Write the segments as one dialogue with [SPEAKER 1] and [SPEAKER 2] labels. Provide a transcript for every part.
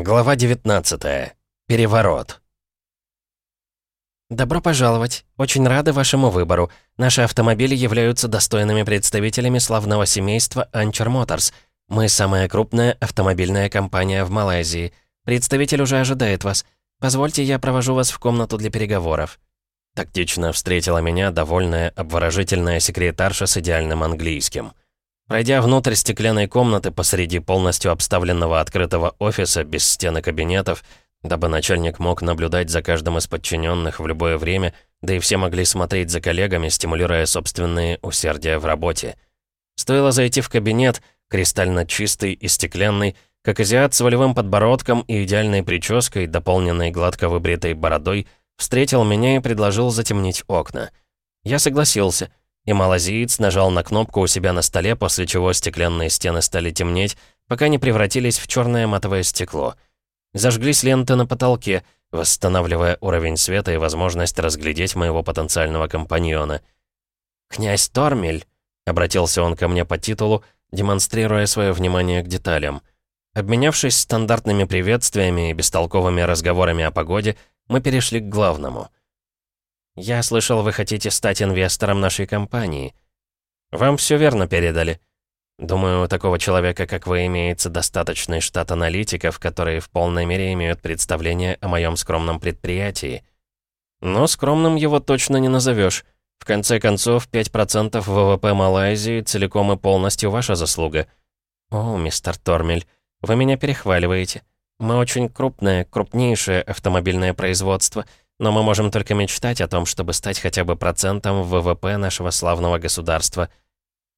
[SPEAKER 1] Глава 19. Переворот.
[SPEAKER 2] «Добро пожаловать. Очень рады вашему выбору. Наши автомобили являются достойными представителями славного семейства Anchor Motors. Мы самая крупная автомобильная компания в Малайзии. Представитель уже ожидает вас. Позвольте, я провожу вас в комнату для переговоров».
[SPEAKER 1] Тактично встретила меня довольная, обворожительная секретарша с идеальным английским. Пройдя внутрь стеклянной комнаты посреди полностью обставленного открытого офиса без стен кабинетов, дабы начальник мог наблюдать за каждым из подчиненных в любое время, да и все могли смотреть за коллегами, стимулируя собственные усердия в работе. Стоило зайти в кабинет, кристально чистый и стеклянный, как азиат с волевым подбородком и идеальной прической, дополненной гладко выбритой бородой, встретил меня и предложил затемнить окна. Я согласился — и малазиец нажал на кнопку у себя на столе, после чего стеклянные стены стали темнеть, пока не превратились в черное матовое стекло. Зажглись ленты на потолке, восстанавливая уровень света и возможность разглядеть моего потенциального компаньона. «Князь Тормель», — обратился он ко мне по титулу, демонстрируя свое внимание к деталям. Обменявшись стандартными приветствиями и бестолковыми разговорами о погоде, мы перешли к главному — «Я слышал, вы хотите стать инвестором нашей компании». «Вам все верно передали». «Думаю, у такого человека, как вы, имеется достаточный штат аналитиков, которые в полной мере имеют представление о моем скромном предприятии». «Но скромным его точно не назовешь. В конце концов, 5% ВВП Малайзии целиком и полностью ваша заслуга». «О, мистер Тормель, вы меня перехваливаете. Мы очень крупное, крупнейшее автомобильное производство — но мы можем только мечтать о том, чтобы стать хотя бы процентом ВВП нашего славного государства.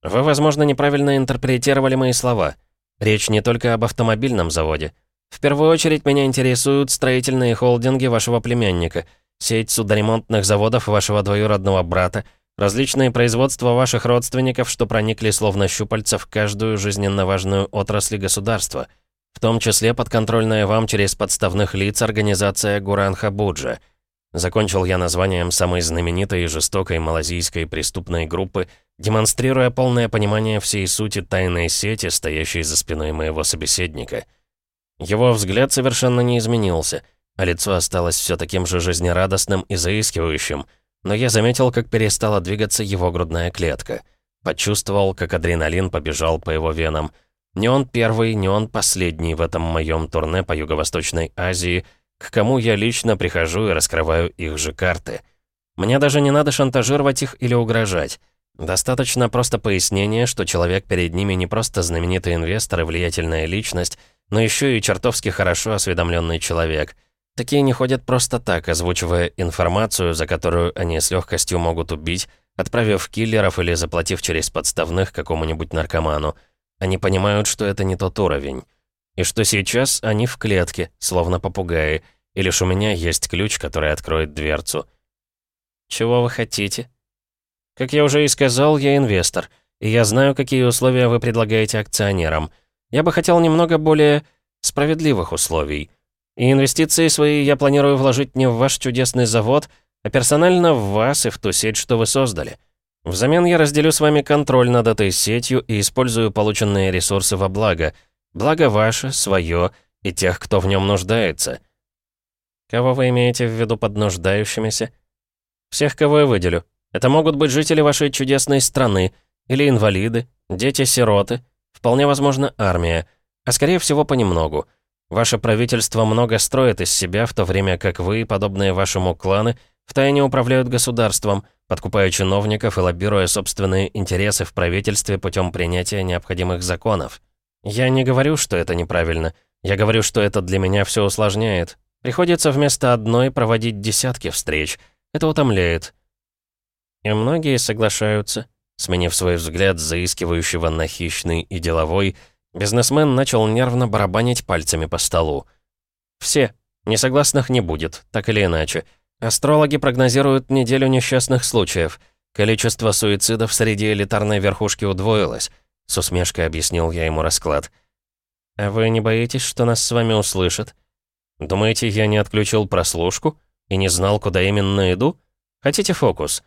[SPEAKER 1] Вы, возможно, неправильно интерпретировали мои слова. Речь не только об автомобильном заводе. В первую очередь меня интересуют строительные холдинги вашего племянника, сеть судоремонтных заводов вашего двоюродного брата, различные производства ваших родственников, что проникли словно щупальца в каждую жизненно важную отрасль государства, в том числе подконтрольная вам через подставных лиц организация Гуранха Буджа — Закончил я названием самой знаменитой и жестокой малазийской преступной группы, демонстрируя полное понимание всей сути тайной сети, стоящей за спиной моего собеседника. Его взгляд совершенно не изменился, а лицо осталось все таким же жизнерадостным и заискивающим, но я заметил, как перестала двигаться его грудная клетка. Почувствовал, как адреналин побежал по его венам. Не он первый, не он последний в этом моем турне по Юго-Восточной Азии — к кому я лично прихожу и раскрываю их же карты. Мне даже не надо шантажировать их или угрожать. Достаточно просто пояснения, что человек перед ними не просто знаменитый инвестор и влиятельная личность, но еще и чертовски хорошо осведомленный человек. Такие не ходят просто так, озвучивая информацию, за которую они с легкостью могут убить, отправив киллеров или заплатив через подставных какому-нибудь наркоману. Они понимают, что это не тот уровень. И что сейчас они в клетке, словно попугаи, и лишь у меня есть ключ, который откроет дверцу. Чего вы хотите? Как я уже и сказал, я инвестор, и я знаю, какие условия вы предлагаете акционерам. Я бы хотел немного более справедливых условий. И инвестиции свои я планирую вложить не в ваш чудесный завод, а персонально в вас и в ту сеть, что вы создали. Взамен я разделю с вами контроль над этой сетью и использую полученные ресурсы во благо — Благо ваше, свое и тех, кто в нем нуждается. Кого вы имеете в виду под нуждающимися? Всех, кого я выделю. Это могут быть жители вашей чудесной страны, или инвалиды, дети-сироты, вполне возможно, армия, а скорее всего понемногу. Ваше правительство много строит из себя, в то время как вы, подобные вашему кланы, втайне управляют государством, подкупая чиновников и лоббируя собственные интересы в правительстве путем принятия необходимых законов. «Я не говорю, что это неправильно. Я говорю, что это для меня все усложняет. Приходится вместо одной проводить десятки встреч. Это утомляет». И многие соглашаются. Сменив свой взгляд заискивающего на хищный и деловой, бизнесмен начал нервно барабанить пальцами по столу. «Все. Несогласных не будет, так или иначе. Астрологи прогнозируют неделю несчастных случаев. Количество суицидов среди элитарной верхушки удвоилось. С усмешкой объяснил я ему расклад. «А вы не боитесь, что нас с вами услышат? Думаете, я не отключил прослушку и не знал, куда именно иду? Хотите фокус?»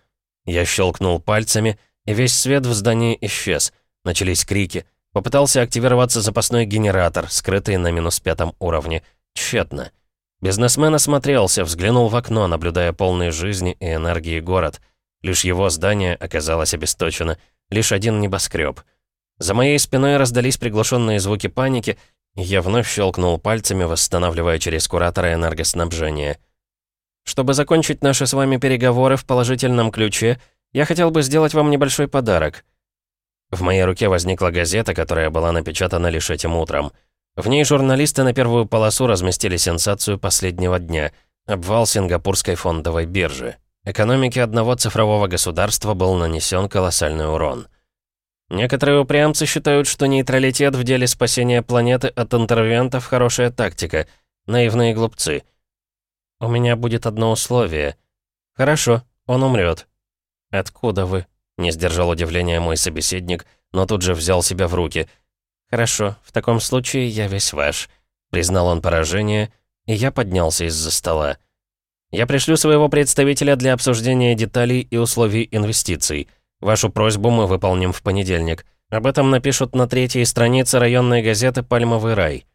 [SPEAKER 1] Я щелкнул пальцами, и весь свет в здании исчез. Начались крики. Попытался активироваться запасной генератор, скрытый на минус пятом уровне. Тщетно. Бизнесмен осмотрелся, взглянул в окно, наблюдая полный жизни и энергии город. Лишь его здание оказалось обесточено, лишь один небоскреб. За моей спиной раздались приглушенные звуки паники, и я вновь щелкнул пальцами, восстанавливая через куратора энергоснабжения. Чтобы закончить наши с вами переговоры в положительном ключе, я хотел бы сделать вам небольшой подарок. В моей руке возникла газета, которая была напечатана лишь этим утром. В ней журналисты на первую полосу разместили сенсацию последнего дня – обвал сингапурской фондовой биржи. Экономике одного цифрового государства был нанесен колоссальный урон. Некоторые упрямцы считают, что нейтралитет в деле спасения планеты от интервентов – хорошая тактика. Наивные глупцы. У меня будет одно условие. Хорошо, он умрет. Откуда вы? Не сдержал удивления мой собеседник, но тут же взял себя в руки – «Хорошо, в таком случае я весь ваш», — признал он поражение, и я поднялся из-за стола. «Я пришлю своего представителя для обсуждения деталей и условий инвестиций. Вашу просьбу мы выполним в понедельник. Об этом напишут на третьей странице районной газеты «Пальмовый рай».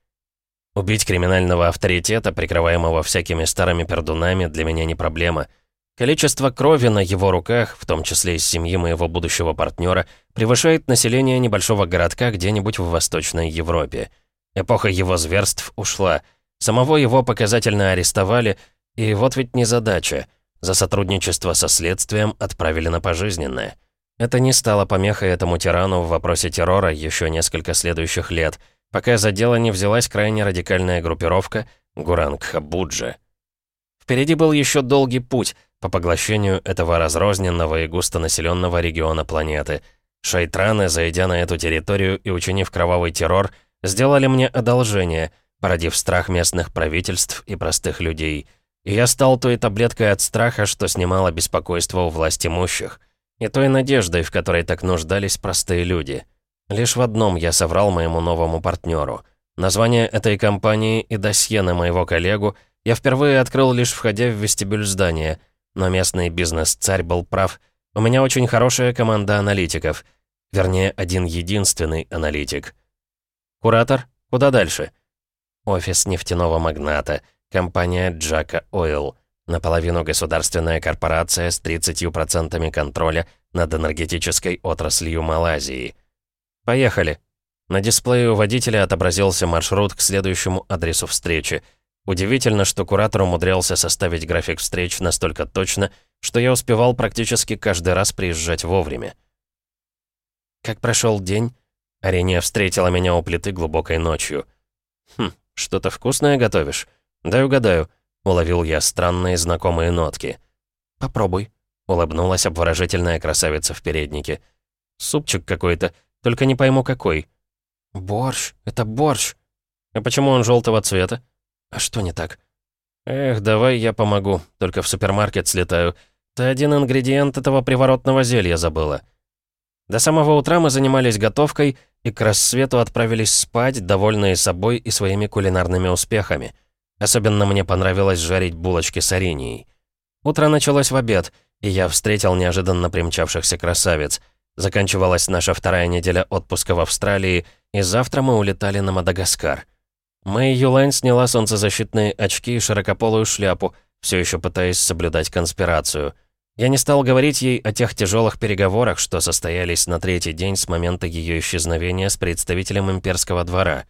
[SPEAKER 1] Убить криминального авторитета, прикрываемого всякими старыми пердунами, для меня не проблема — Количество крови на его руках, в том числе из семьи моего будущего партнера, превышает население небольшого городка где-нибудь в Восточной Европе. Эпоха его зверств ушла. Самого его показательно арестовали, и вот ведь незадача. За сотрудничество со следствием отправили на пожизненное. Это не стало помехой этому тирану в вопросе террора еще несколько следующих лет, пока за дело не взялась крайне радикальная группировка Гурангхабуджи. Впереди был еще долгий путь — по поглощению этого разрозненного и густонаселенного региона планеты. Шайтраны, зайдя на эту территорию и учинив кровавый террор, сделали мне одолжение, породив страх местных правительств и простых людей. И я стал той таблеткой от страха, что снимало беспокойство у власть имущих, и той надеждой, в которой так нуждались простые люди. Лишь в одном я соврал моему новому партнеру. Название этой компании и досье на моего коллегу я впервые открыл лишь входя в вестибюль здания — но местный бизнес-царь был прав. У меня очень хорошая команда аналитиков. Вернее, один единственный аналитик. «Куратор, куда дальше?» Офис нефтяного магната, компания Джака Ойл. Наполовину государственная корпорация с 30% контроля над энергетической отраслью Малайзии. «Поехали!» На дисплее у водителя отобразился маршрут к следующему адресу встречи — Удивительно, что куратор умудрялся составить график встреч настолько точно, что я успевал практически каждый раз приезжать вовремя. «Как прошел день?» Арения встретила меня у плиты глубокой ночью. «Хм, что-то вкусное готовишь? Дай угадаю», — уловил я странные знакомые нотки. «Попробуй», — улыбнулась обворожительная красавица в переднике. «Супчик какой-то, только не пойму какой». «Борщ, это борщ». «А почему он желтого цвета?» «А что не так?» «Эх, давай я помогу, только в супермаркет слетаю. Ты один ингредиент этого приворотного зелья забыла». До самого утра мы занимались готовкой и к рассвету отправились спать, довольные собой и своими кулинарными успехами. Особенно мне понравилось жарить булочки с аринией. Утро началось в обед, и я встретил неожиданно примчавшихся красавиц. Заканчивалась наша вторая неделя отпуска в Австралии, и завтра мы улетали на Мадагаскар. Мэй Юлайн сняла солнцезащитные очки и широкополую шляпу, все еще пытаясь соблюдать конспирацию. Я не стал говорить ей о тех тяжелых переговорах, что состоялись на третий день с момента ее исчезновения с представителем имперского двора.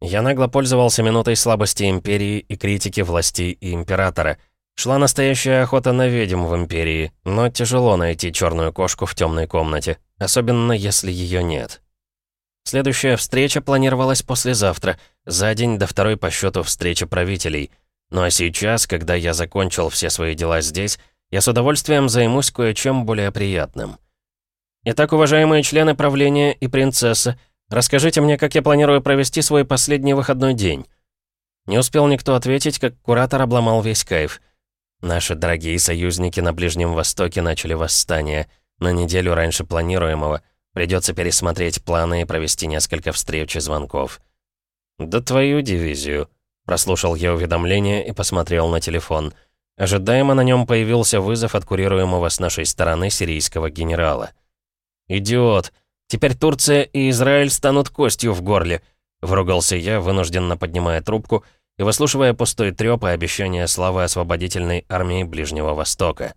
[SPEAKER 1] Я нагло пользовался минутой слабости империи и критики властей и императора. Шла настоящая охота на ведьм в империи, но тяжело найти черную кошку в темной комнате, особенно если ее нет. Следующая встреча планировалась послезавтра, за день до второй по счету встречи правителей. Ну а сейчас, когда я закончил все свои дела здесь, я с удовольствием займусь кое-чем более приятным. Итак, уважаемые члены правления и принцесса, расскажите мне, как я планирую провести свой последний выходной день. Не успел никто ответить, как куратор обломал весь кайф. Наши дорогие союзники на Ближнем Востоке начали восстание, на неделю раньше планируемого. Придется пересмотреть планы и провести несколько встреч и звонков. «Да твою дивизию», — прослушал я уведомление и посмотрел на телефон. Ожидаемо на нем появился вызов от курируемого с нашей стороны сирийского генерала. «Идиот! Теперь Турция и Израиль станут костью в горле», — вругался я, вынужденно поднимая трубку, и выслушивая пустой трёп и обещания славы освободительной армии Ближнего Востока.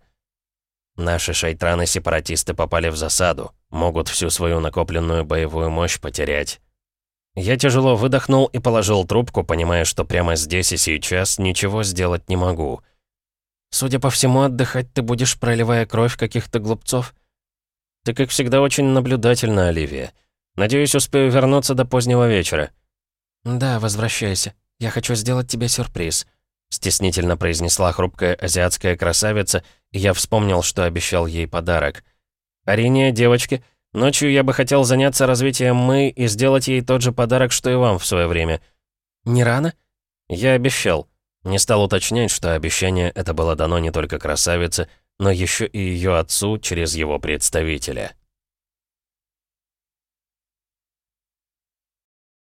[SPEAKER 1] Наши шайтраны-сепаратисты попали в засаду, могут всю свою накопленную боевую мощь потерять. Я тяжело выдохнул и положил трубку, понимая, что прямо здесь и сейчас ничего сделать не могу.
[SPEAKER 2] Судя по всему, отдыхать ты будешь, проливая кровь каких-то глупцов.
[SPEAKER 1] Ты, как всегда, очень наблюдательна, Оливия. Надеюсь, успею вернуться до позднего вечера.
[SPEAKER 2] Да, возвращайся. Я хочу сделать тебе сюрприз.
[SPEAKER 1] Стеснительно произнесла хрупкая азиатская красавица, и я вспомнил, что обещал ей подарок. «Арине, девочки, ночью я бы хотел заняться развитием мы и сделать ей тот же подарок, что и вам в свое время».
[SPEAKER 2] «Не рано?»
[SPEAKER 1] «Я обещал». Не стал уточнять, что обещание это было дано не только красавице, но еще и ее отцу через его представителя.